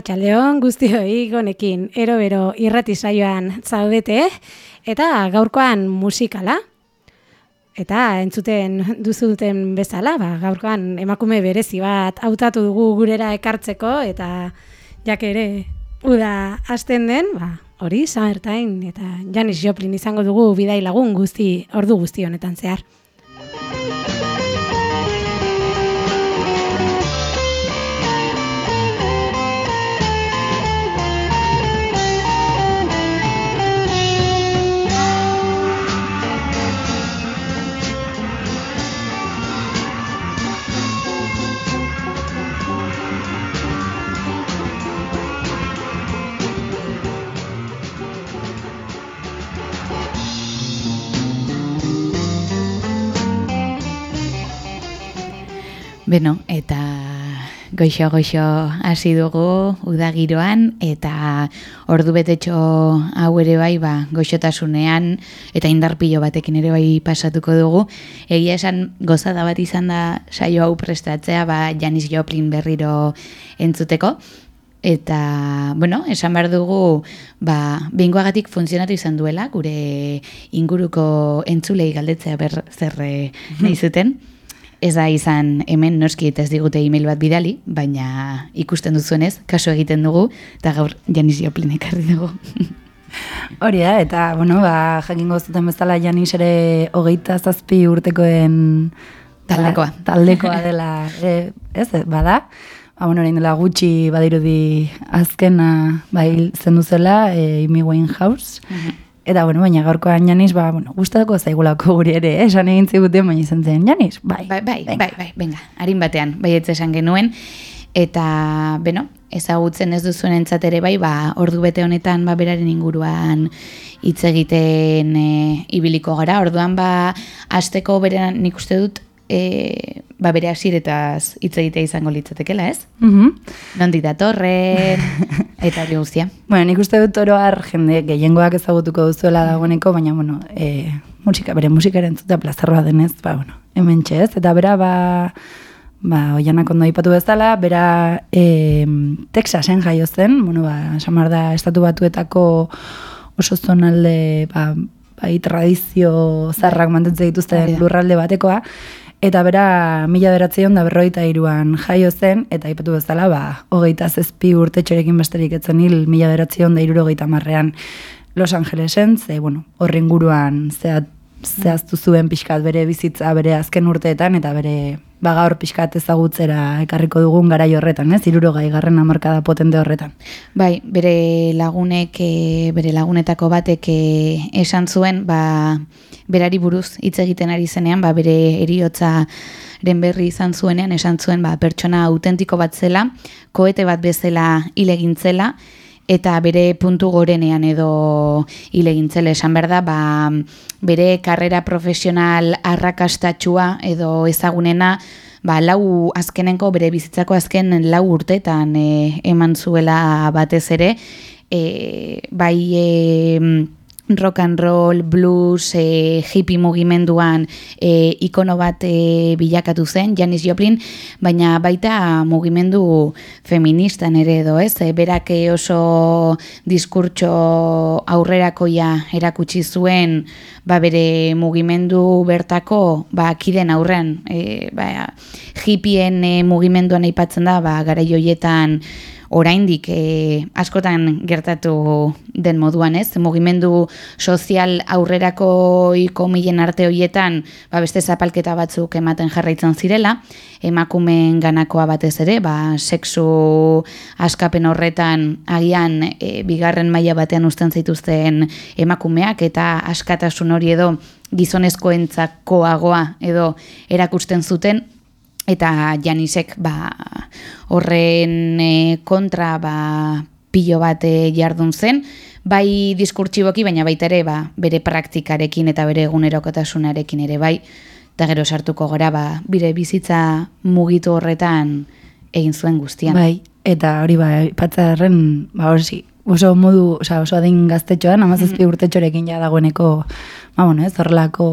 Arratxaldeon guztioi gonekin erobero irrati saioan zaudete eta gaurkoan musikala. Eta entzuten duzuten bezala, ba, gaurkoan emakume berezi bat hautatu dugu gurera ekartzeko eta jak ere uda hasten den, ba, hori Summertime eta Janis Joplin izango dugu bidai lagun guzti ordu guzti honetan zehar. Beno, eta goixo goixo hasi dugu udagiroan eta ordu betetxo hau ere bai ba, goixotasunean eta indarpilo batekin ere bai pasatuko dugu. Egia esan gozada bat izan da saio hau prestatzea ba, Janis Joplin berriro entzuteko. Eta, bueno, esan behar dugu, ba, behingoagatik funtzionatu izan duela, gure inguruko entzulei galdetzea ber zerre mhm. nahi zuten. Ez da izan hemen noski eta ez digute email bat bidali, baina ikusten duzuenez, kaso egiten dugu, eta gaur Janis Joplin ekarri dugu. Hori da, eta, bueno, ba, jakin gozuten bezala Janis ere hogeita zazpi urtekoen taldekoa, taldekoa dela, e, ez, bada, ba, bueno, dela gutxi badirudi azkena, bai, zendu zela, e, Amy Winehouse, mhm. Eta, bueno, baina gaurkoan Janis, ba, bueno, gustatuko zaigulako guri ere, eh? esan egin ziguten, baina izan zen, Janis, bai. Bai, bai, bai, bai, venga, harin batean, bai esan genuen. Eta, beno, ezagutzen ez duzuen entzatere bai, ba, ordu bete honetan, ba, beraren inguruan hitz egiten e, ibiliko gara. Orduan, ba, azteko berean nik uste dut, e, ba bere hasiretaz hitz egitea izango litzatekeela, ez? Mhm. Mm Nondi datorren eta hori guztia. Bueno, nik uste dut oro har jende gehiengoak ezagutuko duzuela dagoeneko, baina bueno, e, musika bere musikaren entzutea plazarroa denez, ba bueno, hementxe, ez? Eta bera ba ba oianak ondo aipatu bezala, bera e, Texasen jaio zen, bueno, ba samar da estatu batuetako oso zonalde ba bai tradizio zarrak mantentzen dituzten lurralde batekoa, Eta bera, mila beratzen da berroita iruan jaio zen, eta ipatu bezala, ba, hogeita zezpi urte txorekin besterik etzen hil, mila beratzen da iruro marrean Los Angelesen, ze, bueno, horren guruan zehaztu zuen pixkat bere bizitza bere azken urteetan, eta bere baga hor pixkat ezagutzera ekarriko dugun gara horretan, ez? Iruro gai garren amarkada potente horretan. Bai, bere lagunek, eh, bere lagunetako batek eh, esan zuen, ba, berari buruz hitz egiten ari zenean, ba, bere eriotza berri izan zuenean, esan zuen ba, pertsona autentiko bat zela, koete bat bezala hile gintzela, eta bere puntu gorenean edo hile gintzela esan behar da, ba, bere karrera profesional arrakastatxua edo ezagunena, ba, lau azkenenko, bere bizitzako azken lau urtetan e, eman zuela batez ere, e, bai... E, rock and roll, blues, e, hippie mugimenduan e, ikono bat e, bilakatu zen, Janis Joplin, baina baita mugimendu feministan ere edo ez, e, berak oso diskurtso aurrerakoia erakutsi zuen ba bere mugimendu bertako ba kiden aurrean e, ba, hippien e, mugimenduan aipatzen da ba, gara joietan oraindik e, askotan gertatu den moduan, ez? Mugimendu sozial aurrerako ikomilen arte hoietan, ba beste zapalketa batzuk ematen jarraitzen zirela, emakumeen ganakoa batez ere, ba sexu askapen horretan agian e, bigarren maila batean uzten zituzten emakumeak eta askatasun hori edo gizonezkoentzakoagoa edo erakusten zuten eta Janisek ba, horren e, kontra ba, pilo bat e, jardun zen, bai diskurtsiboki, baina baita ere ba, bere praktikarekin eta bere egunerokotasunarekin ere bai, eta gero sartuko gara ba, bire bizitza mugitu horretan egin zuen guztian. Bai, eta hori ba, patza ba, hori oso modu, oza, oso adin gaztetxoan, amazazpi urtetxorekin ja dagoeneko, ba, bueno, ez, horrelako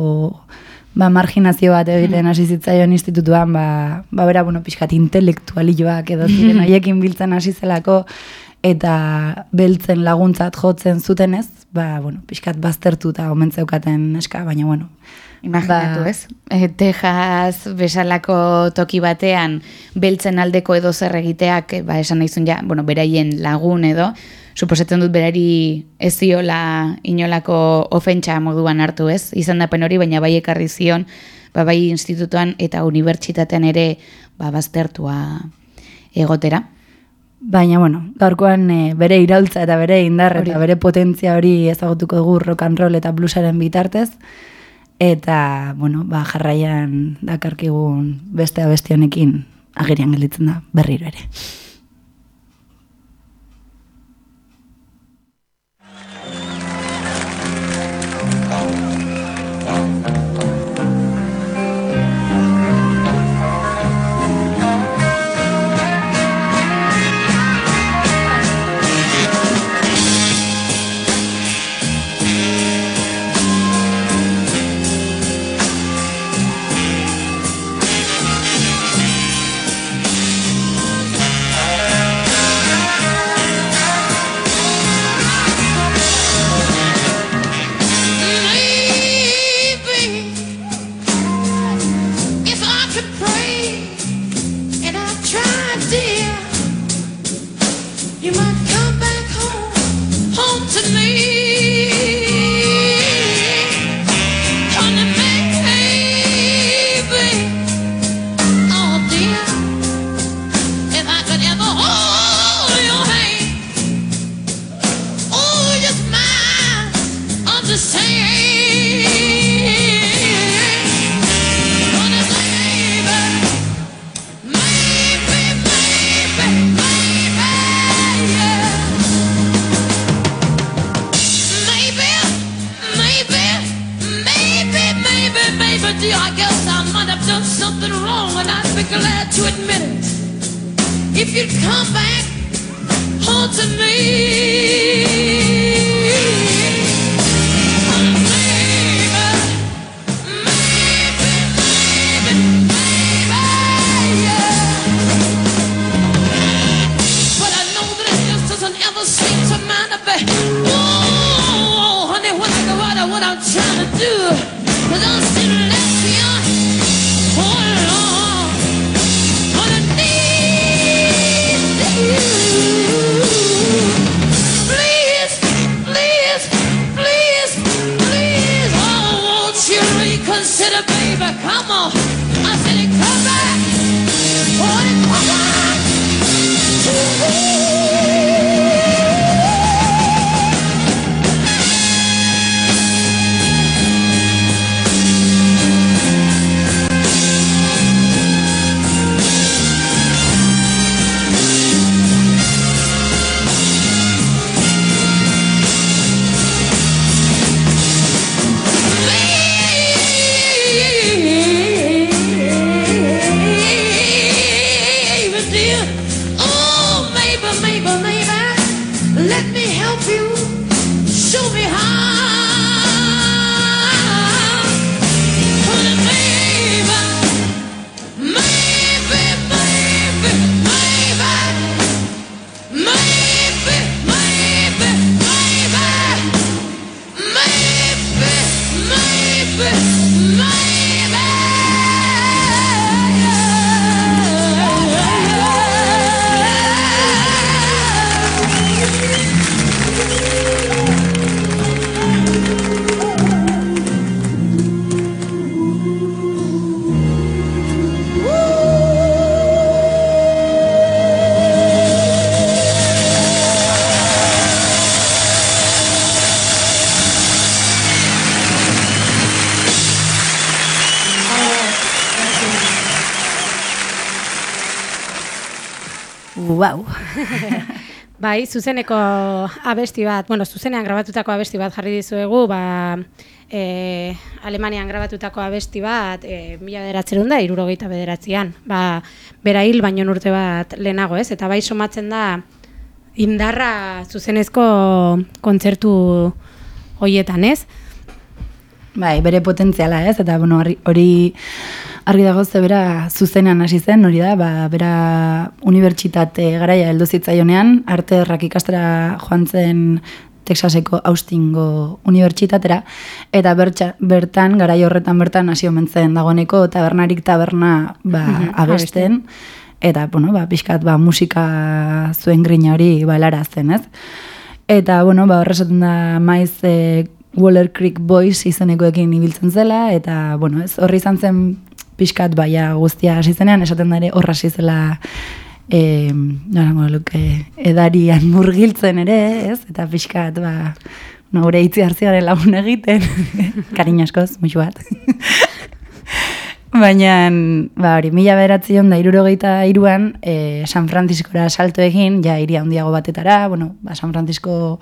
ba, marginazio bat egiten hasi zitzaion institutuan, ba, ba bera, bueno, pixkat intelektualioak edo ziren haiekin biltzen hasi zelako, eta beltzen laguntzat jotzen zutenez, ba, bueno, pixkat baztertu eta omentzeukaten eska, baina, bueno, Imaginatu, Ba- ez? E, Texas bezalako toki batean beltzen aldeko edo zer egiteak, ba, esan nahizun ja, bueno, beraien lagun edo, suposatzen dut berari ez ziola inolako ofentsa moduan hartu, ez? Izan dapen hori, baina bai ekarri zion, ba, bai institutuan eta unibertsitatean ere ba, baztertua egotera. Baina, bueno, gaurkoan e, bere iraultza eta bere indar eta bere potentzia hori ezagutuko dugu rock and roll eta bluesaren bitartez. Eta, bueno, ba, jarraian dakarkigun beste abesti honekin agerian gelditzen da berriro ere. Bai, zuzeneko abesti bat, bueno, zuzenean grabatutako abesti bat jarri dizuegu, ba, e, Alemanian grabatutako abesti bat, e, mila bederatzerun da, irurogeita bederatzean. Ba, bera hil baino urte bat lehenago, ez? Eta bai somatzen da, indarra zuzenezko kontzertu hoietan, ez? Bai, bere potentziala, ez? Eta bueno, hori- hori argi dago ze bera zuzenean hasi zen, hori da, ba, bera unibertsitate garaia heldu zitzaionean, arte errak ikastera joan zen Texaseko Austingo unibertsitatera, eta bertxa, bertan, garai horretan bertan hasi omen zen dagoeneko tabernarik taberna ba, Mhm, abesten, eta, bueno, ba, pixkat, ba, musika zuen grina hori balara zen, ez? Eta, bueno, ba, horrezaten da maiz e, Waller Creek Boys izenekoekin ibiltzen zela, eta, bueno, ez, horri izan zen pixkat baia guztia hasi zenean, esaten da ere horra hasi zela e, norango luke, edarian murgiltzen ere, ez? Eta pixkat, ba, no, gure itzi hartziaren lagun egiten, karin askoz, muxu bat. Baina, ba, hori, mila beratzion da irurogeita iruan, e, San Franciscora salto egin, ja iria handiago batetara, bueno, ba, San Francisco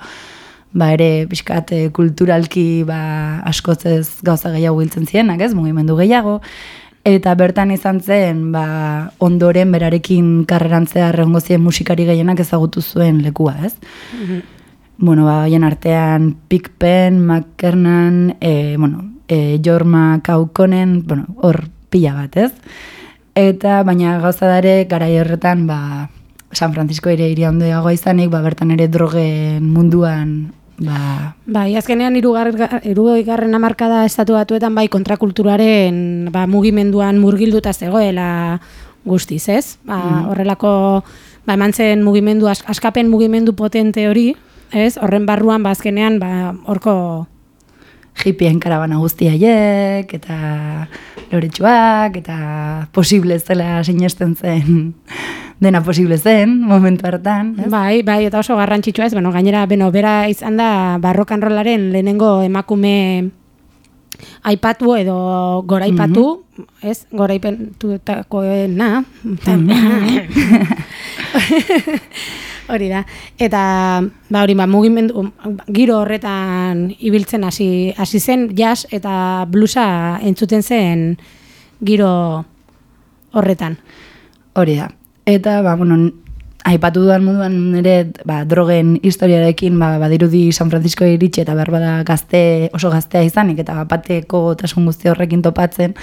ba, ere pixkat kulturalki ba, askotzez gauza gehiago hiltzen zienak, ez, mugimendu gehiago, eta bertan izan zen, ba, ondoren berarekin karrerantzea rengo zien musikari gehienak ezagutu zuen lekua, ez? bueno, ba, hoien artean Pigpen, McKernan, e, bueno, e, Jorma Kaukonen, bueno, hor pila bat, ez? Eta, baina gauza dare, garai horretan, ba, San Francisco ere iria ondoagoa izanik, ba, bertan ere drogen munduan, ba, Bai, azkenean irugarren hamarkada estatu batuetan bai kontrakulturaren ba, mugimenduan murgilduta zegoela guztiz, ez? Ba, Horrelako ba, eman zen mugimendu, as- askapen mugimendu potente hori, ez? Horren barruan ba, azkenean ba, horko hippien karabana guzti haiek, eta loretsuak, eta posible zela sinesten zen, dena posible zen, momentu hartan, ez? Bai, bai, eta oso garrantzitsua ez, bueno, gainera, beno, bera izan da barrokan rolaren lehenengo emakume aipatu edo goraipatu, ez, goraipentutakoena, hori da, eta, ba, hori, ba, mugimendu, giro horretan ibiltzen hasi hasi zen, jazz eta bluesa entzuten zen giro horretan. Hori da. Eta, ba, bueno, aipatu dudan moduan nire ba, drogen historiarekin ba, badirudi San Francisco iritsi eta behar bada gazte, oso gaztea izanik eta bateko tasun guzti horrekin topatzen,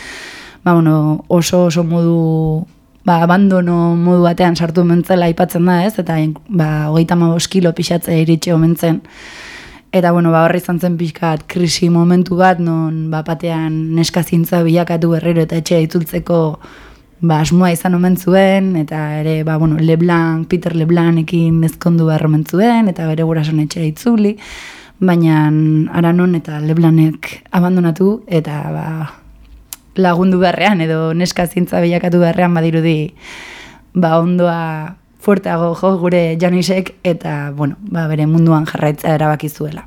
ba, bueno, oso oso modu ba, abandono modu batean sartu mentzela aipatzen da, ez? Eta ba, hogeita hamabost kilo pixatzea iritsi omentzen. Eta bueno, ba, horri izan zen pixkat krisi momentu bat, non ba, batean neska zintza bilakatu berriro eta etxea itzultzeko ba, asmoa izan omen zuen, eta ere, ba, bueno, Leblanc, Peter Leblancekin ezkondu behar omen zuen, eta bere gurason etxera itzuli, baina aranon eta Leblanek abandonatu, eta ba, lagundu beharrean, edo neska zintza bilakatu beharrean badirudi, ba, ondoa fuerteago jo gure Janisek, eta, bueno, ba, bere munduan jarraitza erabaki zuela.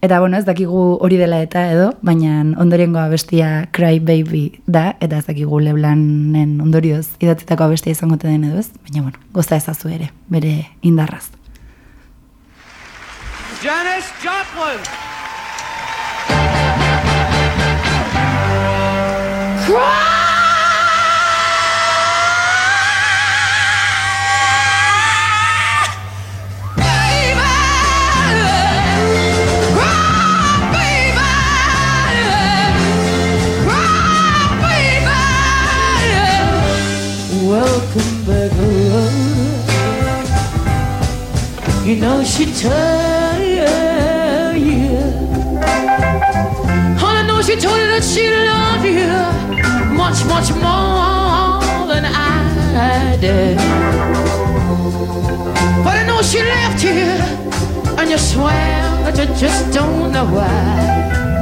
Eta, bueno, ez dakigu hori dela eta edo, baina ondorengo abestia Cry Baby da, eta ez dakigu Leblanen ondorioz idatzitako abestia izango den edo ez, baina, bueno, goza ezazu ere, bere indarraz. Janis Joplin. Welcome You know she tell you. All I know she told you that she loved you much, much more than I did. But I know she left you, and you swear that you just don't know why.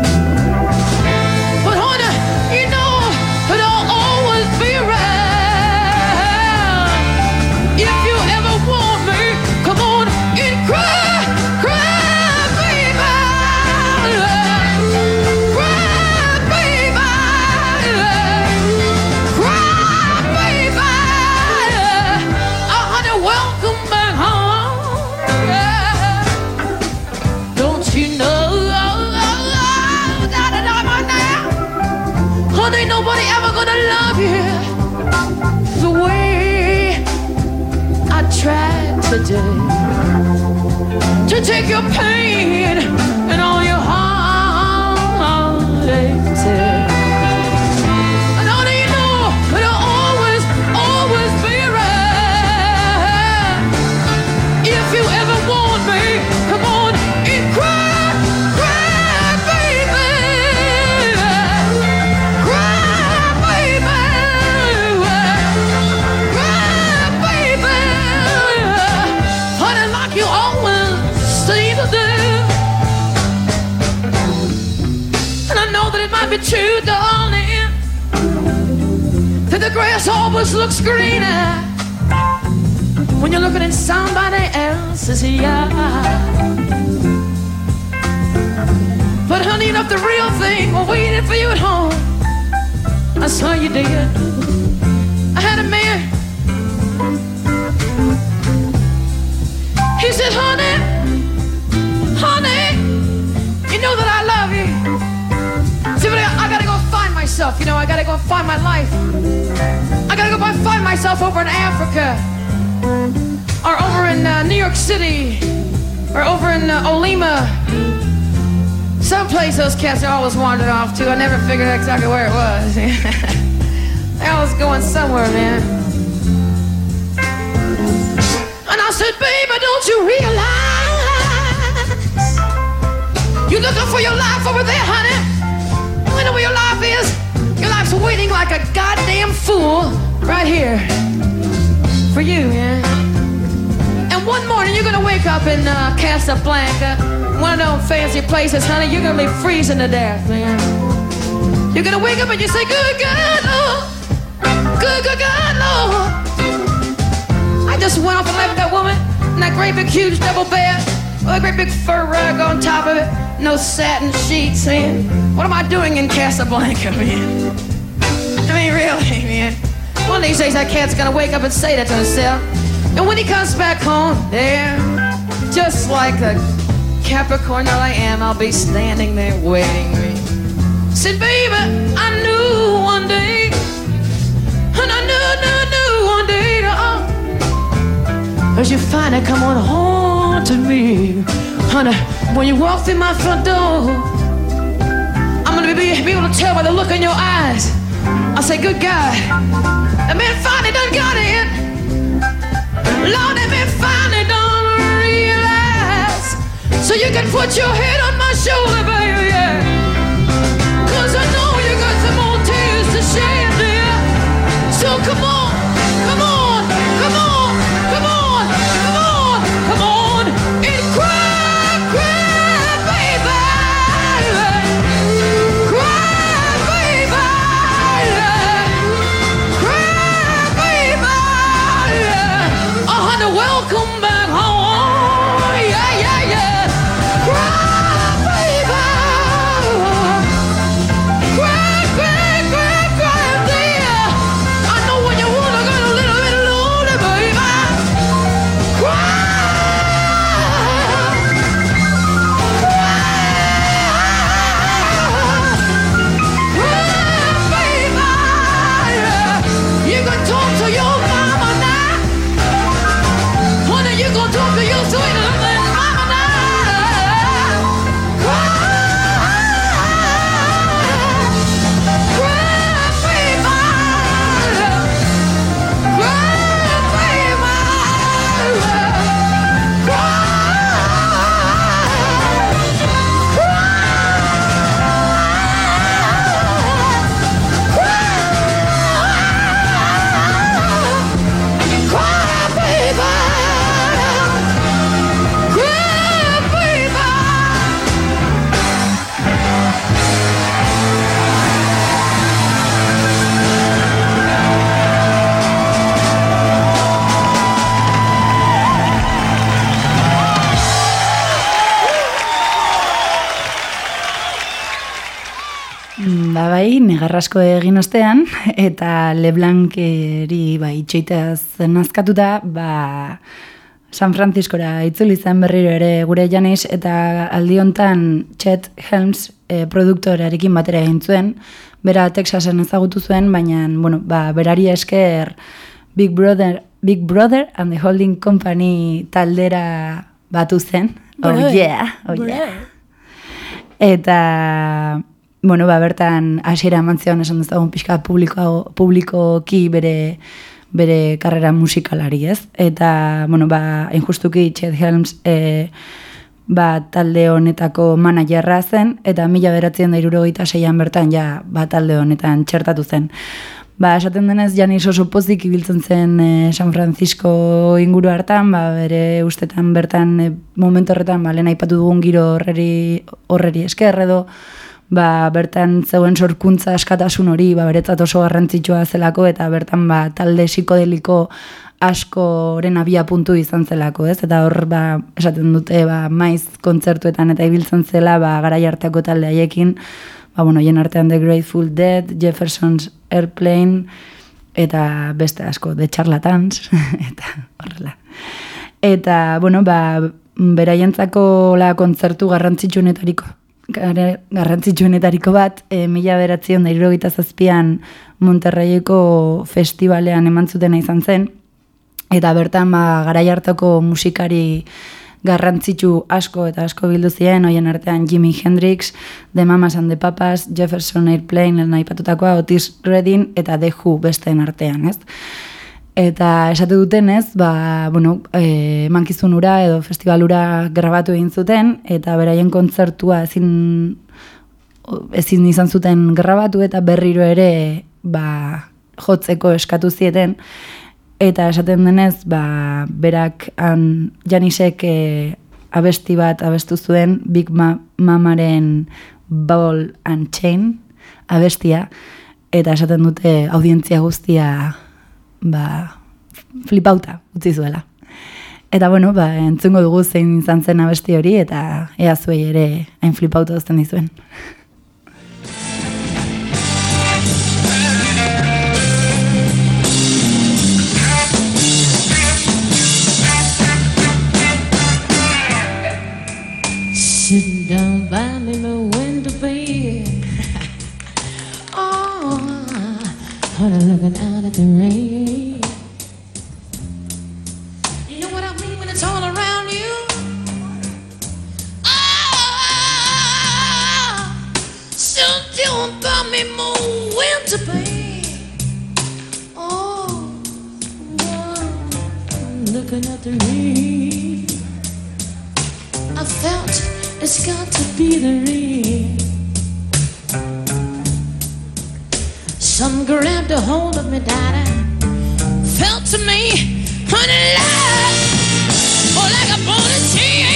Today to take your pain greener when you're looking in somebody else's eye. But honey, enough the real thing was waiting for you at home. I saw you did. Myself. You know, I gotta go find my life. I gotta go find myself over in Africa, or over in uh, New York City, or over in uh, Olima. Someplace those cats are always wandered off to. I never figured out exactly where it was. they always going somewhere, man. And I said, baby, don't you realize you're looking for your life over there, honey? You know where your life is? Waiting like a goddamn fool right here for you, yeah. And one morning you're gonna wake up in uh, Casablanca, one of those fancy places, honey. You're gonna be freezing to death, man. You're gonna wake up and you say, "Good God, Lord, good, good God, Lord." I just went off and left that woman in that great big huge double bed with a great big fur rug on top of it, no satin sheets, man. What am I doing in Casablanca, man? I mean, really, man. One of these days that cat's gonna wake up and say that to himself. And when he comes back home, there, just like a Capricorn that I am, I'll be standing there waiting. Said, baby, I knew one day, and I knew, knew, knew one day, oh, as you finally come on home to me, honey, when you walk through my front door, I'm gonna be, be able to tell by the look in your eyes. I say, good God, the man finally done got it. Lord, that man finally done realize. So you can put your head on my shoulder, baby. Cause I know you got some more tears to shed, dear. So come on, negarrasko egin ostean, eta Leblankeri ba, itxoita zen azkatuta, ba, San Franciscora itzuli zen berriro ere gure Janis, eta aldi hontan Chet Helms e, produktorearekin batera egin zuen, bera Texasen ezagutu zuen, baina bueno, ba, berari esker Big Brother Big Brother and the Holding Company taldera batu zen. Oh yeah, oh yeah. Eta, bueno, ba, bertan hasiera eman esan dezagun pixka publiko, publikoki bere bere karrera musikalari, ez? Eta, bueno, ba, injustuki Chet Helms e, ba, talde honetako managerra zen, eta mila beratzen da irurogeita seian bertan, ja, ba, talde honetan txertatu zen. Ba, esaten denez, Janis oso pozik ibiltzen zen e, San Francisco inguru hartan, ba, bere ustetan bertan, e, momentu horretan, ba, lehen aipatu dugun giro horreri, horreri esker edo, ba, bertan zeuen sorkuntza askatasun hori, ba, beretzat oso garrantzitsua zelako, eta bertan ba, talde psikodeliko askoren abia puntu izan zelako, ez? Eta hor, ba, esaten dute, ba, maiz kontzertuetan eta ibiltzen zela, ba, garai hartako talde haiekin, ba, bueno, hien artean The Grateful Dead, Jefferson's Airplane, eta beste asko, The Charlatans, eta horrela. Eta, bueno, ba, beraientzako la kontzertu garrantzitsuenetariko gare- garrantzitsuenetariko bat, e, mila beratzen da irurogeita zazpian Monterreieko festivalean eman zutena izan zen, eta bertan ba, garai hartako musikari garrantzitsu asko eta asko bildu ziren, hoien artean Jimi Hendrix, The Mamas and the Papas, Jefferson Airplane, lehen aipatutakoa, Otis Redding eta The Who besteen artean, ez? Eta esate dutenez, ba, bueno, e, mankizunura edo festivalura grabatu egin zuten, eta beraien kontzertua ezin, ezin izan zuten grabatu eta berriro ere ba, jotzeko eskatu zieten, eta esaten denez, ba, berak han, Janisek e, abesti bat abestu zuen Big Ma Mamaren Ball and Chain abestia, eta esaten dute audientzia guztia ba, flipauta utzi zuela. Eta bueno, ba, entzungo dugu zein izan zen abesti hori, eta ea zuei ere hain flipauta duzten dizuen. The rain. I felt it's got to be the rain. Some grabbed a hold of me, daddy. Felt to me, honey, love, oh, like a bullet chain.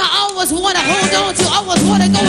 I always want to hold on to, I always want to go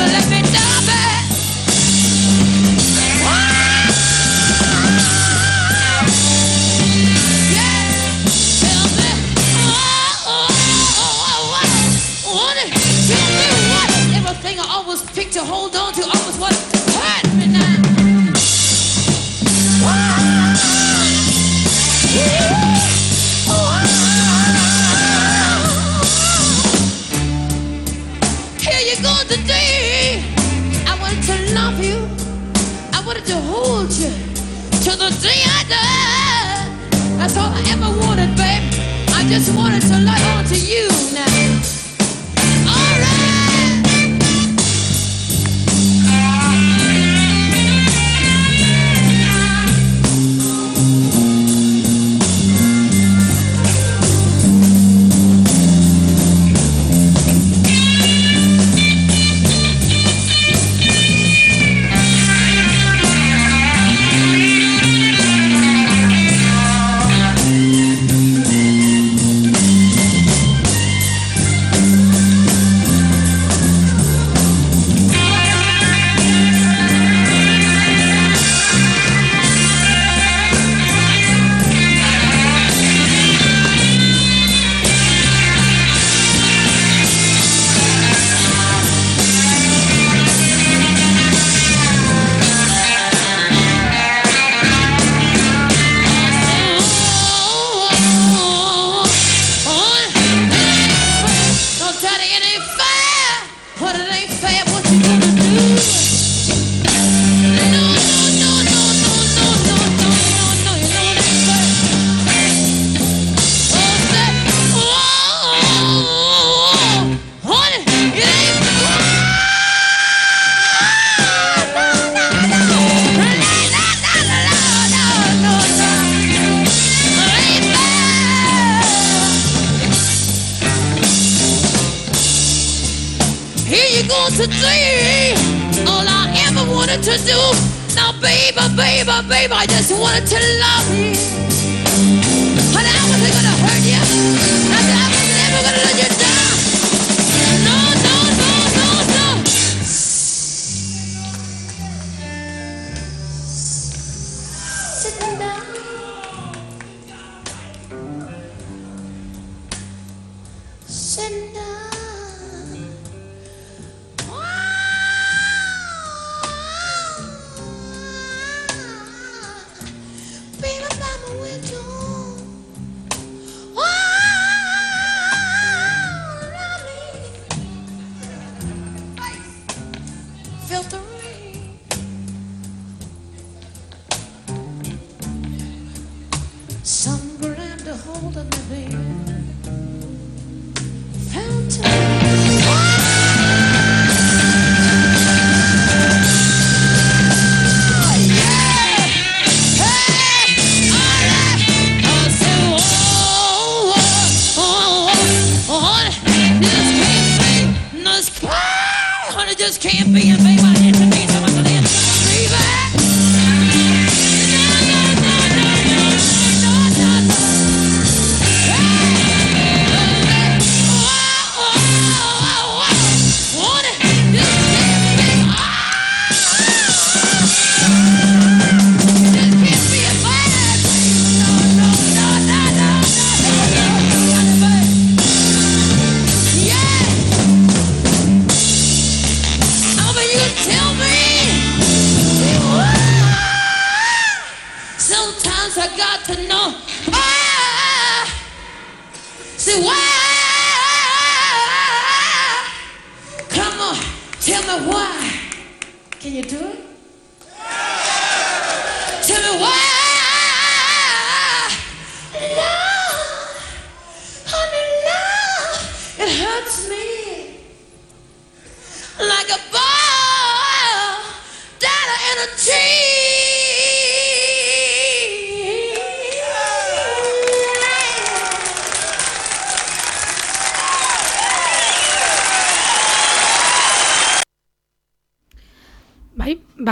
Just can't be and baby,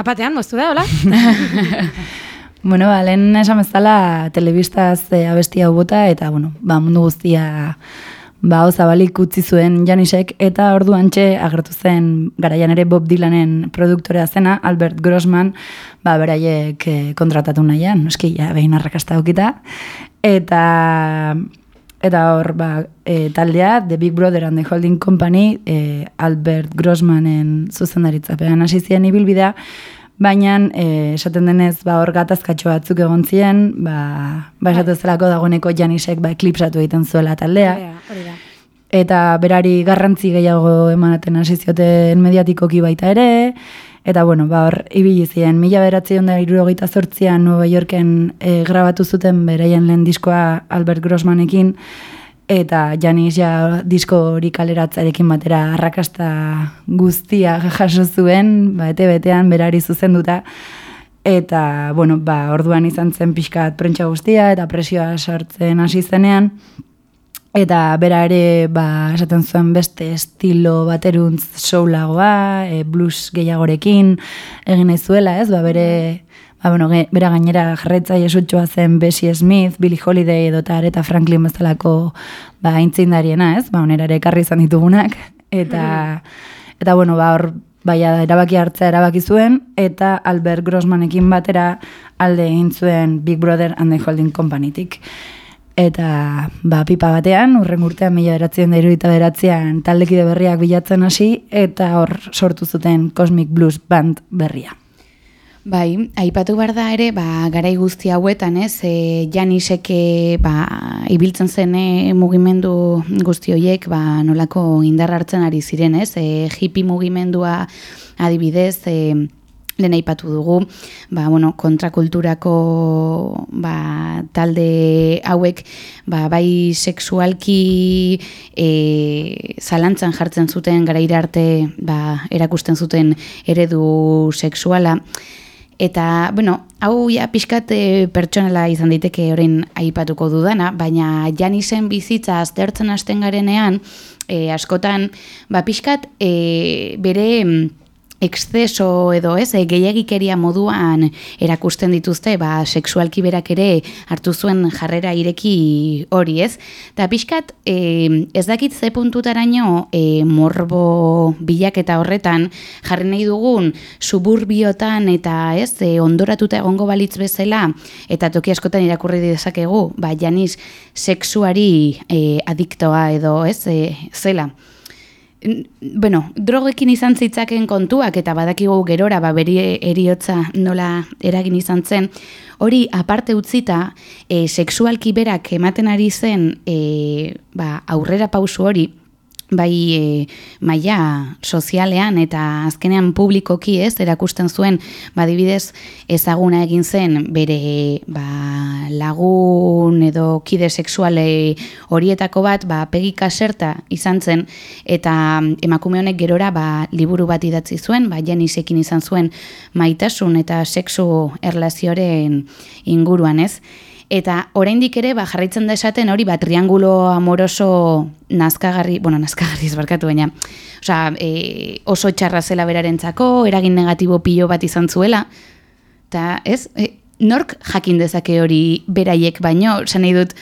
Bapatean moztu da, hola? Bueno, ba, lehen esan bezala telebistaz e, abesti hau bota eta bueno, ba, mundu guztia ba, zabalik utzi zuen Janisek eta orduan txe agertu zen garaian ere Bob Dylanen produktorea zena, Albert Grossman, ba, beraiek e, kontratatu nahian, noski, ja, behin arrakasta aukita. Eta eta hor ba, e, taldea, The Big Brother and the Holding Company, e, Albert Grossmanen zuzendaritzapean hasi ziren ibilbidea, Baina, eh, esaten denez, ba, hor gatazkatxo batzuk egon ziren, ba, ba esatu zelako dagoeneko Janisek ba, eklipsatu egiten zuela taldea. Hori da. Eta berari garrantzi gehiago emanaten hasi zioten mediatikoki baita ere, eta bueno, ba, hor, ibili ziren, mila beratzi da irurogeita zortzian Nueva Yorken e, grabatu zuten beraien lehen diskoa Albert Grossmanekin, eta Janis ja disko hori kaleratzarekin batera arrakasta guztia jaso zuen, ba, ete betean berari zuzenduta, eta, bueno, ba, orduan izan zen pixkat prentsa guztia, eta presioa sartzen hasi zenean, Eta bera ere, ba, esaten zuen beste estilo bateruntz soulagoa, e, blues gehiagorekin egin zuela, ez? Ba, bere, ba, bueno, ge, bera gainera jarraitzaile sutxoa zen Bessie Smith, Billie Holiday edo eta Aretha Franklin bezalako ba, aintzindariena, ez? Ba, onera ekarri izan ditugunak. Eta, eta bueno, ba, hor, baina erabaki hartzea erabaki zuen, eta Albert Grossmanekin batera alde egin zuen Big Brother and the Holding Companytik. Eta ba, pipa batean, urren urtean mila beratzen da irudieta beratzean taldekide berriak bilatzen hasi, eta hor sortu zuten Cosmic Blues Band berria. Bai, aipatu behar da ere, ba, garai guzti hauetan, ez, e, Janisek e, ba, ibiltzen zen e, mugimendu guzti horiek, ba, nolako indar hartzen ari ziren, ez, e, hippie mugimendua adibidez, e, lehen aipatu dugu, ba, bueno, kontrakulturako ba, talde hauek ba, bai sexualki e, zalantzan jartzen zuten garaira arte ba, erakusten zuten eredu sexuala, Eta, bueno, hau ja pixkat e, pertsonala izan daiteke orain aipatuko dudana, baina Janisen bizitza aztertzen hasten garenean, e, askotan, ba, pixkat, e, bere mm, exceso edo ez, e, gehiagikeria moduan erakusten dituzte, ba, seksualki berak ere hartu zuen jarrera ireki hori ez. Eta pixkat, e, ez dakit ze puntutaraino e, morbo bilaketa horretan jarri nahi dugun suburbiotan eta ez, e, ondoratuta egongo balitz bezala, eta toki askotan irakurri dezakegu, ba, janiz sexuari e, adiktoa edo ez, e, zela. Bueno, drogekin izan zitzaken kontuak eta badakigu gerora ba beri eriotza nola eragin izan zen, hori aparte utzita, e, sexualki berak ematen ari zen e, ba, aurrera pausu hori, bai e, maila sozialean eta azkenean publikoki ez erakusten zuen badibidez ezaguna egin zen bere ba, lagun edo kide sexuale horietako bat ba, pegi kaserta izan zen eta emakume honek gerora ba, liburu bat idatzi zuen ba, jenisekin izan zuen maitasun eta sexu erlazioaren inguruan ez Eta oraindik ere ba, jarraitzen da esaten hori ba, triangulo amoroso nazkagarri, bueno, nazkagarri barkatu baina, osea, e, oso txarra zela berarentzako, eragin negatibo pilo bat izan zuela, eta ez, e, nork jakin dezake hori beraiek baino, esan nahi dut,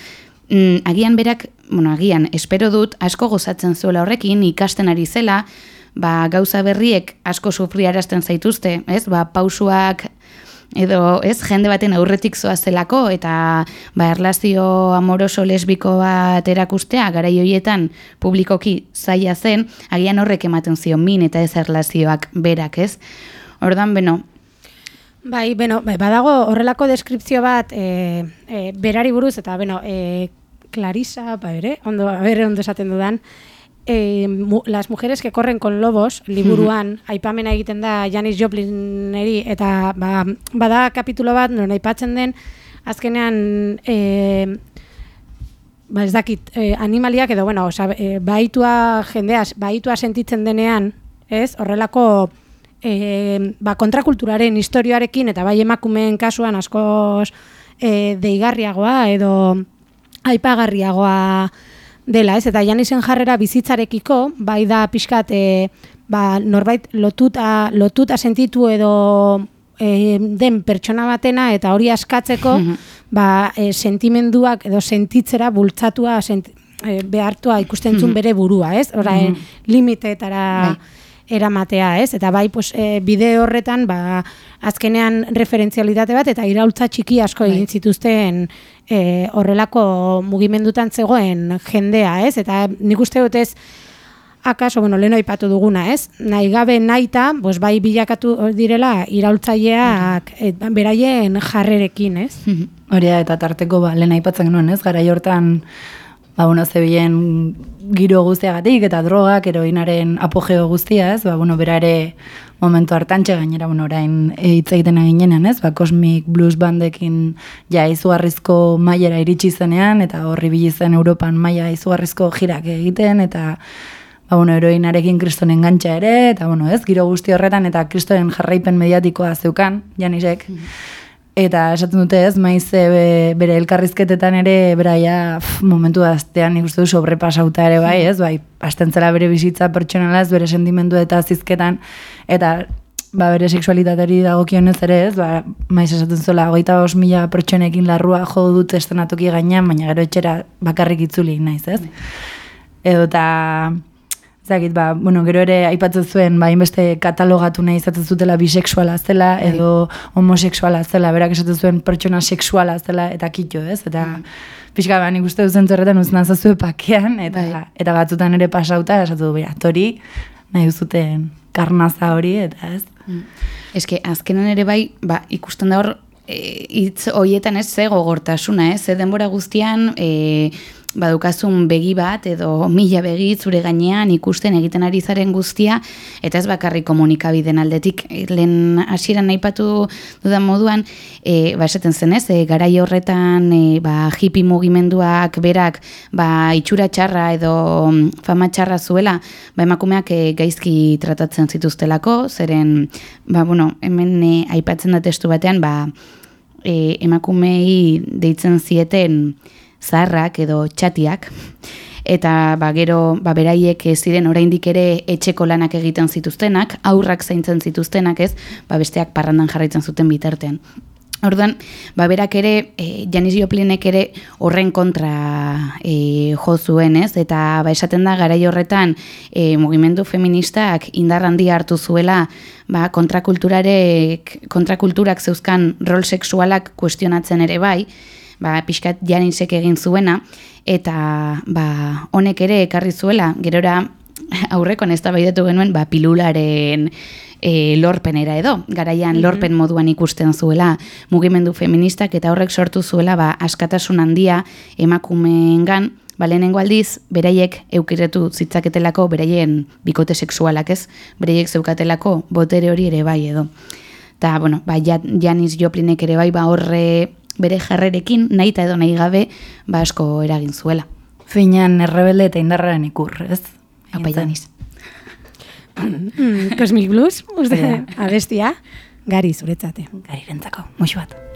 mm, agian berak, bueno, agian, espero dut, asko gozatzen zuela horrekin, ikasten ari zela, ba, gauza berriek asko sufriarazten zaituzte, ez, ba, pausuak edo ez jende baten aurretik zoa zelako eta ba erlazio amoroso lesbiko bat erakustea garai hoietan publikoki zaila zen agian horrek ematen zion min eta ez erlazioak berak ez? Ordan beno. Bai, beno, bai, badago horrelako deskripzio bat e, e, berari buruz, eta beno, e, Clarisa, ba ere, ondo, bere ondo esaten dudan, e, mu, las mujeres que corren con lobos, liburuan, aipamena egiten da Janis Joplineri, eta ba, bada kapitulo bat, non aipatzen den, azkenean, e, ba ez dakit, e, animaliak edo, bueno, oza, e, baitua jendea, baitua sentitzen denean, ez, horrelako e, ba, kontrakulturaren historioarekin eta bai emakumeen kasuan askoz e, deigarriagoa edo aipagarriagoa dela, ez? Eta Janisen jarrera bizitzarekiko, bai da pixkat e, ba, norbait lotuta, lotuta sentitu edo e, den pertsona batena eta hori askatzeko ba, e, sentimenduak edo sentitzera bultzatua senti, e, behartua ikusten zuen bere burua, ez? Ora, e, limiteetara eramatea, ez? Eta bai, pues, e, bide horretan, ba, azkenean referentzialitate bat eta iraultza txiki asko egin zituzten e, horrelako mugimendutan zegoen jendea, ez? Eta nik uste dut ez, akaso, bueno, leno aipatu duguna, ez? Nahi gabe naita, pues, bai bilakatu direla iraultzaileak e, beraien jarrerekin, ez? Hori da, eta tarteko ba, lehen aipatzen genuen, ez? Gara hortan, ba, bueno, zebilen giro guztiagatik eta drogak, heroinaren apogeo guztia, ez? Ba, bueno, bera ere momentu hartantxe gainera, bueno, orain hitz egiten eginenan, ez? Ba, Cosmic Blues Bandekin ja izugarrizko mailera iritsi zenean, eta horri bili zen Europan maila izugarrizko jirak egiten, eta ba, bueno, heroinarekin kristonen gantxa ere, eta bueno, ez, giro guzti horretan, eta kristonen jarraipen mediatikoa zeukan, janisek. Eta esaten dute ez, maiz e, be- bere elkarrizketetan ere, beraia pf, momentu aztean nik uste du sobrepasauta ere bai, ez, bai, hasten zela bere bizitza pertsonala ez, bere sentimendu eta zizketan, eta ba, bere seksualitateri dagokionez ere ez, ba, maiz esaten zuela, hogeita bos mila pertsonekin larrua jo dut estenatoki gainean, baina gero etxera bakarrik itzuli naiz, ez? Edo eta, Zakit, ba, bueno, gero ere aipatzen zuen, ba, inbeste katalogatu nahi izaten zutela bisexuala zela, edo homosexuala zela, berak esaten zuen pertsona sexuala zela, eta kitxo, ez? Eta pixka, ba, nik uste duzen zerretan uzten azazue pakean, eta, eta batzutan ere pasauta, esatu du, bera, tori, nahi duzuten karnaza hori, eta ez? Eske, azkenan ere bai, ba, ikusten da hor, e, hitz hoietan ez ze gogortasuna, ez? Ze denbora guztian, e, badukazun begi bat edo mila begi zure gainean ikusten egiten ari zaren guztia eta ez bakarrik komunikabiden aldetik. E, lehen hasieran aipatu dudan moduan e, ba esaten zen ez e, garai horretan e, ba, hippie mugimenduak berak ba, itxura txarra edo mm, fama txarra zuela ba, emakumeak e, gaizki tratatzen zituztelako zeren ba, bueno, hemen e, aipatzen da testu batean ba, e, emakumei deitzen zieten zaharrak edo txatiak, eta ba, gero ba, beraiek ziren oraindik ere etxeko lanak egiten zituztenak, aurrak zaintzen zituztenak ez, ba, besteak parrandan jarraitzen zuten bitartean. Orduan, ba, berak ere, e, Janis Joplinek ere horren kontra e, jo zuen, ez? Eta ba, esaten da garai horretan e, mugimendu feministak indar handia hartu zuela, ba, kontrakulturarek, kontrakulturak zeuzkan rol sexualak kuestionatzen ere bai, ba, pixkat janisek egin zuena, eta ba, honek ere ekarri zuela, gerora aurrekon ez baidatu genuen, ba, pilularen e, lorpenera edo, garaian mm -hmm. lorpen moduan ikusten zuela mugimendu feministak, eta horrek sortu zuela ba, askatasun handia emakumeengan, ba, lehenengo aldiz, beraiek eukiretu zitzaketelako, beraien bikote sexualak ez, beraiek zeukatelako botere hori ere bai edo. Ta, bueno, ba, Janis Joplinek ere bai, ba, horre bere jarrerekin nahita edo nahi gabe ba asko eragin zuela. Finean errebelde eta indarraren ikur, ez? Apaitaniz. Cosmic Blues, uste, abestia, gari zuretzate. Gari rentzako, moxu moxu bat.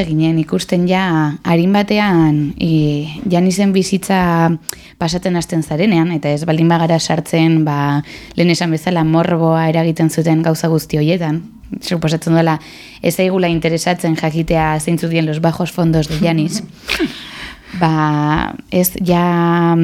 Hemen ginen ikusten ja, harin batean, e, janizen bizitza pasaten hasten zarenean, eta ez baldin bagara sartzen, ba, lehen esan bezala morboa eragiten zuten gauza guzti horietan, suposatzen duela, ez aigula interesatzen jakitea zeintzu dien los bajos fondos de Janis. ba, ez ja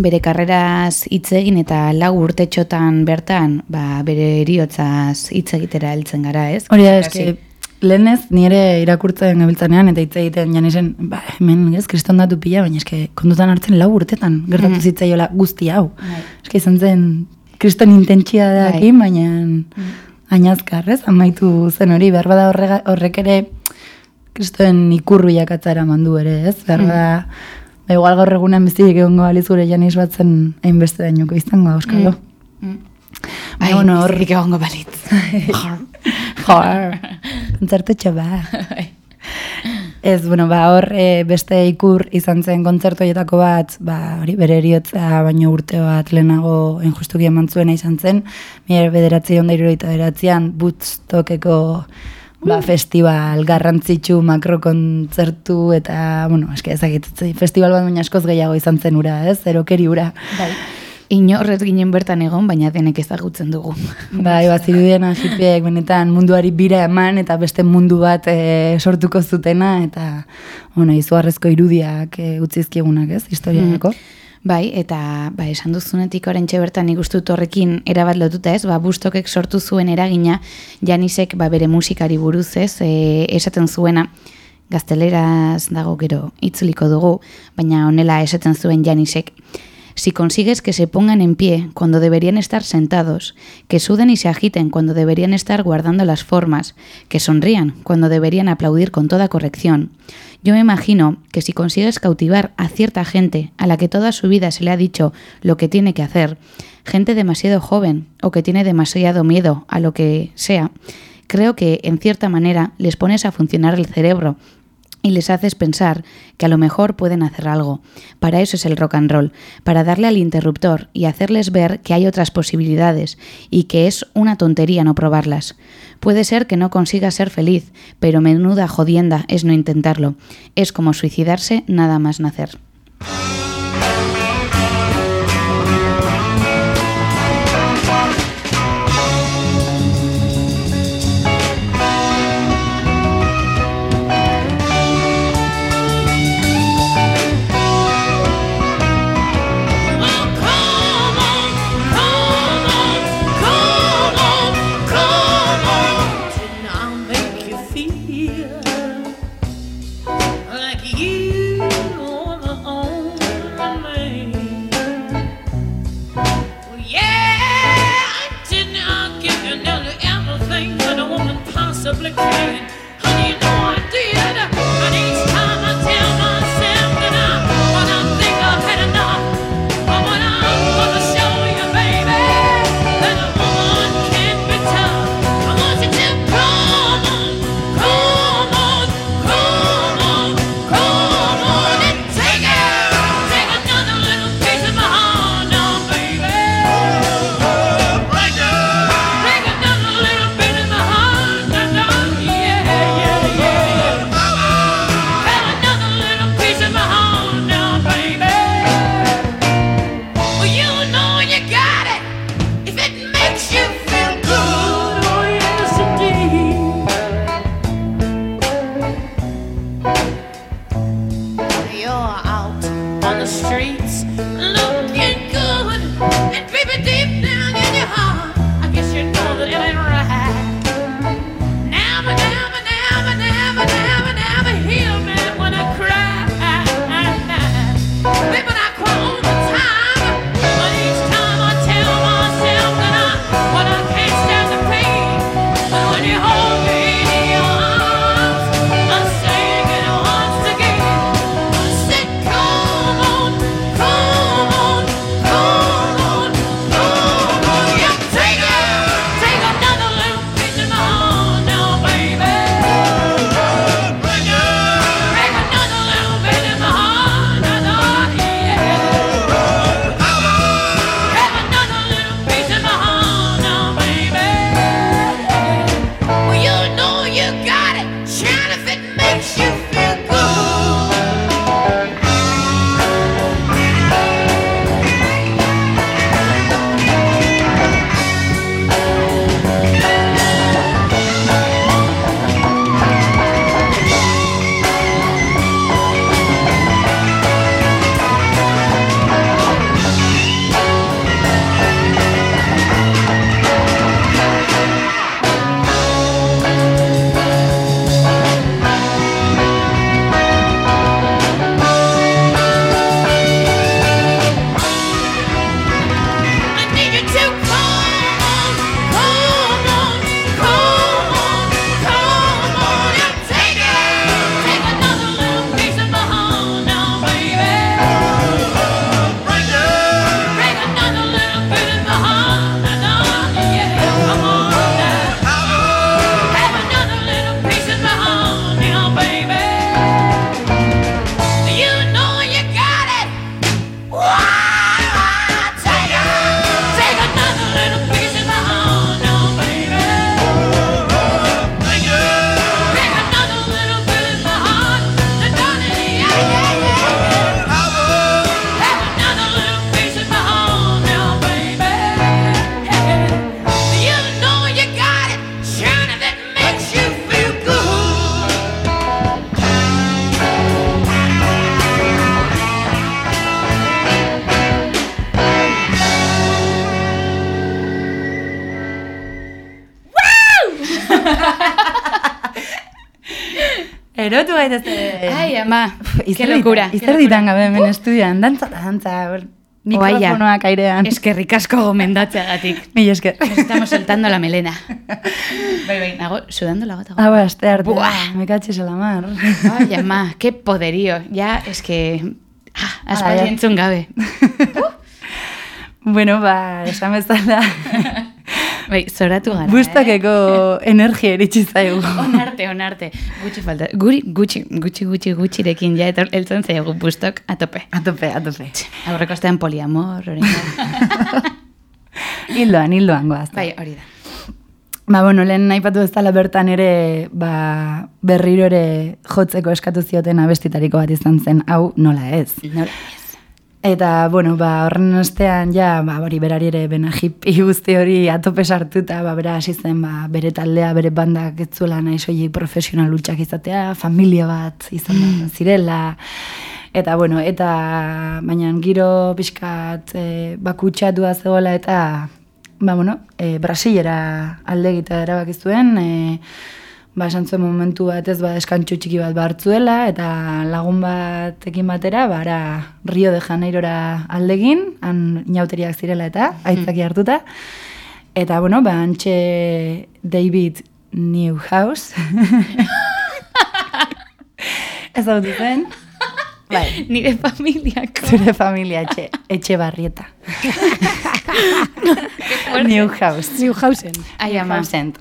bere karreraz hitz egin eta lau urtetxotan bertan, ba, bere eriotzaz hitz egitera heltzen gara, ez? Hori da, eske, lehenez, nire irakurtzen gabiltzanean eta hitz egiten janisen, ba, hemen, ez, kriston datu pila, baina eske, kondutan hartzen lau urtetan, gertatu Mhm. zitzaiola guzti hau. Bai. Eske, izan zen, kriston intentsia dakin, Bai. baina añazkar, ez, amaitu zen hori, behar bada horrega, horrek ere, kristoen ikurru jakatzara mandu ere, ez, behar bada, ba, igual gaur egunan bizirik egongo baliz gure janis batzen hainbeste dainuko izango, euskalo. Mm. Baina, bueno, hor- bizirik egongo balitz. Joar, kontzertu txaba. Ez, bueno, ba, hor e, beste ikur izan zen kontzertu bat, ba, hori bere eriotza baino urte bat lehenago injustuki eman zuena izan zen, mire bederatzi onda iruroita beratzean, Woodstockeko ba, festival garrantzitsu makrokontzertu eta, bueno, eske ezagitzen, festival bat baina askoz gehiago izan zen ura, ez, erokeri ura. Bai. Inorrez ginen bertan egon, baina denek ezagutzen dugu. Bai, bazirudien hipiek benetan munduari bira eman eta beste mundu bat e, sortuko zutena eta bueno, izugarrezko irudiak e, utzizkigunak, ez, historiako. Bai, eta ba, esan duzunetik orentxe bertan dut horrekin erabat lotuta ez, ba, bustokek sortu zuen eragina, Janisek ba, bere musikari buruz ez, e, esaten zuena, gazteleraz dago gero itzuliko dugu, baina honela esaten zuen Janisek, Si consigues que se pongan en pie cuando deberían estar sentados, que suden y se agiten cuando deberían estar guardando las formas, que sonrían cuando deberían aplaudir con toda corrección. Yo me imagino que si consigues cautivar a cierta gente a la que toda su vida se le ha dicho lo que tiene que hacer, gente demasiado joven o que tiene demasiado miedo a lo que sea, creo que en cierta manera les pones a funcionar el cerebro y les haces pensar que a lo mejor pueden hacer algo. Para eso es el rock and roll, para darle al interruptor y hacerles ver que hay otras posibilidades y que es una tontería no probarlas. Puede ser que no consigas ser feliz, pero menuda jodienda es no intentarlo. Es como suicidarse nada más nacer. Ama, ke Izerdita- locura. ke Izerditan gabe hemen estudioan, dantza, dantza, hor, mikrofonoak airean. Eskerrik asko gomendatzeagatik. Mil esker. Nos estamos soltando la melena. bai, bai, nago, sudando la gota. Hau, aste arte, Buah. me cachis a la mar. Ay, ama, qué poderío. Ya, es que... Ah, aspaldi entzun gabe. bueno, ba, esan bezala, Bai, zoratu gara. bustakeko energia iritsi zaigu. Eh? Onarte, onarte. Gutxi falta. Guri, gutxi, gutxi, gutxi, gutxirekin ja, etor, eltzen zaigu bustok a tope. A tope, a tope. Aurreko astean poliamor, hori. Hildoan, hildoan goaz. bai, hori da. Ba, bueno, lehen nahi patu ez dela bertan ere, ba, berriro ere jotzeko eskatu zioten abestitariko bat izan zen, hau nola ez. Nola, ez. Eta, bueno, ba, horren ostean, ja, ba, hori berari ere bena hippie guzti hori atope sartuta, ba, bera hasi zen, ba, bere taldea, bere bandak ez zuela nahi soilik profesional utxak izatea, familia bat izan mm. zirela, eta, bueno, eta, baina giro pixkat e, bakutsatua zegoela, eta, ba, bueno, e, Brasilera alde egitea erabaki zuen, e, ba, esan zuen momentu bat ez ba, eskantxu txiki bat bartzuela, eta lagun batekin batera, bara Rio de Janeirora aldegin, han inauteriak zirela eta, aitzaki hartuta. Eta, bueno, ba, antxe David Newhouse. ez hau zen? Bai, Nire familiako. zure familia etxe, etxe barrieta. Newhouse. Newhausen. Ai, ama. Newhausen.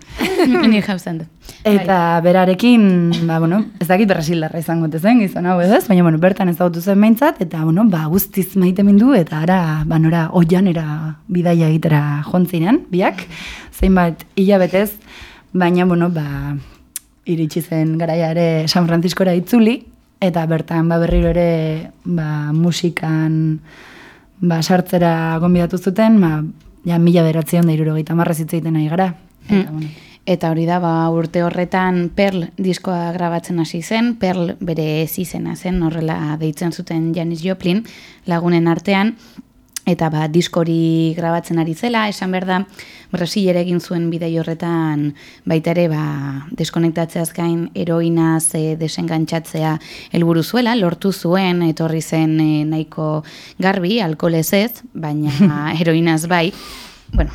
Ni jauzen du. Eta berarekin, ba, bueno, ez dakit Brasildarra izango zen, gizon hau edo ez, baina, bueno, bertan ezagutu zen behintzat, eta, bueno, ba, guztiz maite mindu, eta ara, ba, nora, oianera bidaia egitera jontziren, biak, zeinbat hilabetez, baina, bueno, ba, iritsi zen garaia ere San Franciscora itzuli, eta bertan, ba, berriro ere, ba, musikan, ba, sartzera gonbidatu zuten, ba, ja, mila beratzion da irurogeita marrez hitz egiten nahi gara. Eta, bueno, Eta hori da, ba, urte horretan Perl diskoa grabatzen hasi zen, Perl bere zizena zen, horrela deitzen zuten Janis Joplin lagunen artean, eta ba, diskori grabatzen ari zela, esan behar da, Brasilera egin zuen bidei horretan baita ere ba, deskonektatzeaz gain eroinaz e, desengantzatzea helburu zuela, lortu zuen, etorri zen e, nahiko garbi, alkoholez ez, baina heroinaz bai, bueno,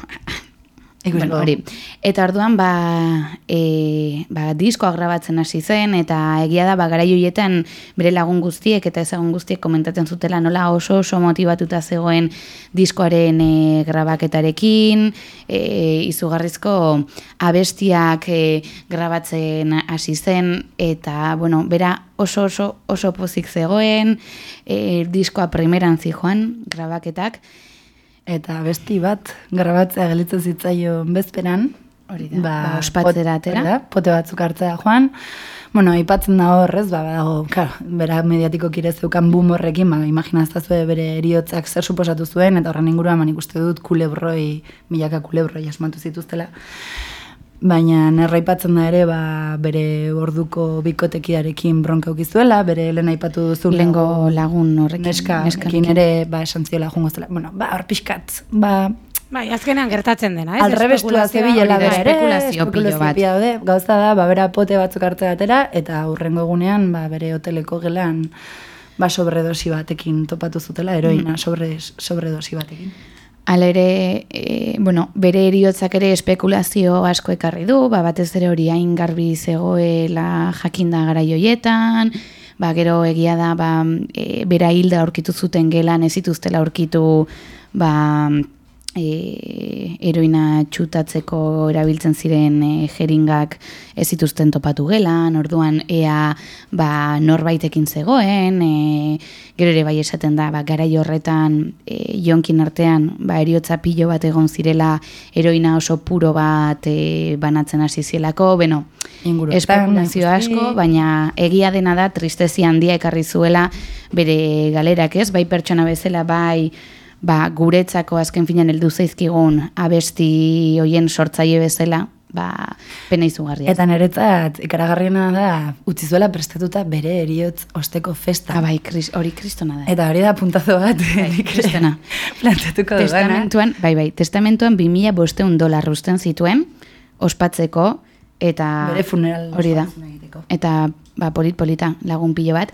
Bueno, hori. Eta orduan ba, e, ba, diskoa grabatzen hasi zen eta egia da ba garai hoietan bere lagun guztiek eta ezagun guztiek komentatzen zutela nola oso oso motivatuta zegoen diskoaren e, grabaketarekin, e, izugarrizko abestiak e, grabatzen hasi zen eta bueno, bera oso oso oso pozik zegoen, e, diskoa primeran zijoan grabaketak Eta besti bat grabatzea gelitzen zitzaion bezperan. Hori da, ba, ospatzera pot- atera. da, pote batzuk hartzea joan. Bueno, aipatzen da horrez, ba, badago, claro, bera mediatiko kire zeukan boom horrekin, ba, imaginaztazue bere eriotzak zer suposatu zuen, eta horren inguruan man ikuste dut kulebroi, milaka kulebroi asmatu zituztela. Baina erraipatzen da ere, ba, bere orduko bikotekidarekin bronka ukizuela, bere lehen aipatu duzu Lengo lagun horrekin. neska, neskarekin. ere, ba, esan ziola jungo zela. Bueno, ba, hor pixkat, ba, Bai, azkenean gertatzen dena, ez? alrebestua zebilela bera ere, espekulazio pilo bat. daude. Gauza da, ba, bera pote batzuk hartzea atera, eta hurrengo egunean, ba, bere hoteleko gelan, ba, sobredosi batekin topatu zutela, heroina, sobre, sobredosi batekin. Hala ere, e, bueno, bere eriotzak ere espekulazio asko ekarri du, ba, batez ere hori hain garbi zegoela jakinda gara joietan, ba, gero egia da, ba, e, bera hilda aurkitu zuten gelan ez zituztela aurkitu, ba, e, eroina txutatzeko erabiltzen ziren e, jeringak ez zituzten topatu gelan, orduan ea ba, norbaitekin zegoen, e, gero ere bai esaten da, ba, garai horretan e, jonkin artean ba, eriotza pilo bat egon zirela eroina oso puro bat e, banatzen hasi zielako, beno, espekulazio asko, baina egia dena da tristezi handia ekarri zuela bere galerak ez, bai pertsona bezala, bai ba, guretzako azken finan heldu zaizkigun abesti hoien sortzaile bezala, ba, pena izugarria. Eta niretzat, ikaragarriena da, utzi zuela prestatuta bere eriotz osteko festa. Ah, bai, kris, hori kristona da. Eta hori da puntazo bat, ere kristona. plantatuko. Testamentuan, bai, bai, testamentuan 2000 bosteun dolar usten zituen, ospatzeko, Eta Bere funeral hori da. Eta ba, polit polita lagun pilo bat,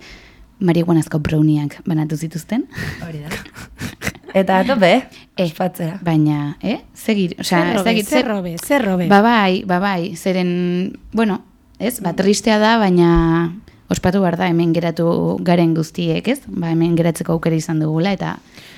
marihuanazko browniak banatu zituzten. Hori da. Eta atope, Eh, ospatzera. Baina, eh? Zegir, osea, ez Zerrobe, dakit zer- zerrobe, zerrobe. Ba bai, ba bai, zeren, bueno, ez, ba, tristea da, baina ospatu behar da hemen geratu garen guztiek, ez? Ba, hemen geratzeko aukera izan dugula, eta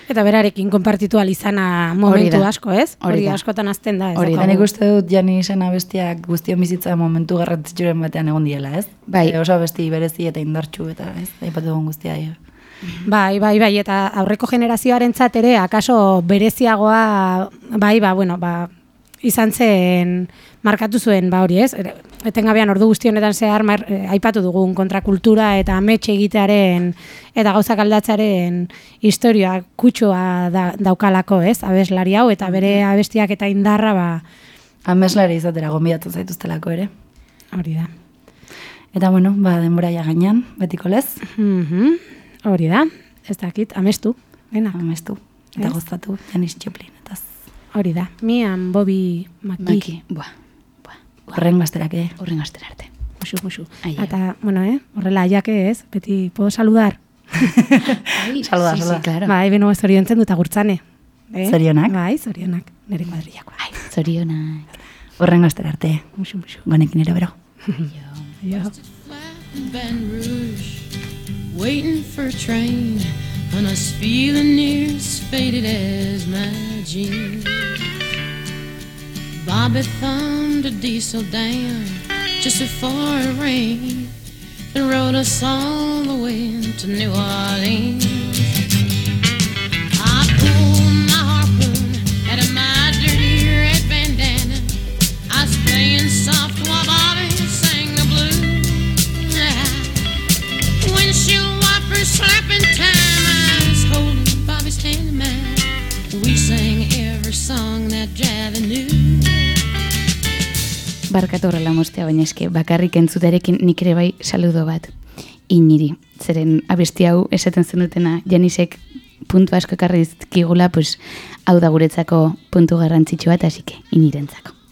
Eta berarekin konpartitu alizana Hori momentu asko, ez? Hori askotan azten da, ez? Hori da. Nik uste dut jani izan abestiak guztion bizitza momentu garrantzitsuren batean egon diela, ez? Bai. E, oso abesti berezi eta indartxu eta ez, aipatu guztia. Ja. Bai, bai, bai, eta aurreko generazioarentzat ere, akaso bereziagoa, bai, ba, bueno, ba, izan zen, markatu zuen, ba hori ez, etengabean ordu guzti honetan zehar, mar, eh, aipatu dugun kontrakultura eta ametxe egitearen eta gauzak aldatzaren historia kutsua da, daukalako, ez, abeslari hau, eta bere abestiak eta indarra, ba, Ameslari izatera gonbidatu zaituztelako ere. hori da. Eta bueno, ba, denbora ja gainean, betiko lez, Mhm, Hori da, ez dakit, amestu, bena, amestu. Eta Ez? gozatu, Janis Joplin. Eta hori da. Mian Bobby McGee. maki, buah, buah, horren gazterak, eh? horren astera arte. Musu. Ai, Eta, bueno, eh, horrela aiake ez, beti, puedo saludar. Saluda, sí, saluda. Sí, claro. Bai, beno zoriontzen dut agurtzane. Eh? Zorionak. Bai, zorionak, nire kuadrillakoa. Ai, zorionak. Horren gaztera arte, Musu, musu. gonekin ere bero. Jo. Rouge, waiting for a train, and I feeling near as faded as my jeans. Bobby thumbed a diesel down just before it rained and rode us all the way to New Orleans. Barkatu horrela mostea, baina eske bakarrik entzutearekin nik ere bai saludo bat. Iniri, zeren abesti hau esaten zenutena Janisek puntu asko ekarri dizkigula, pues hau da guretzako puntu garrantzitsua eta hasike inirentzako.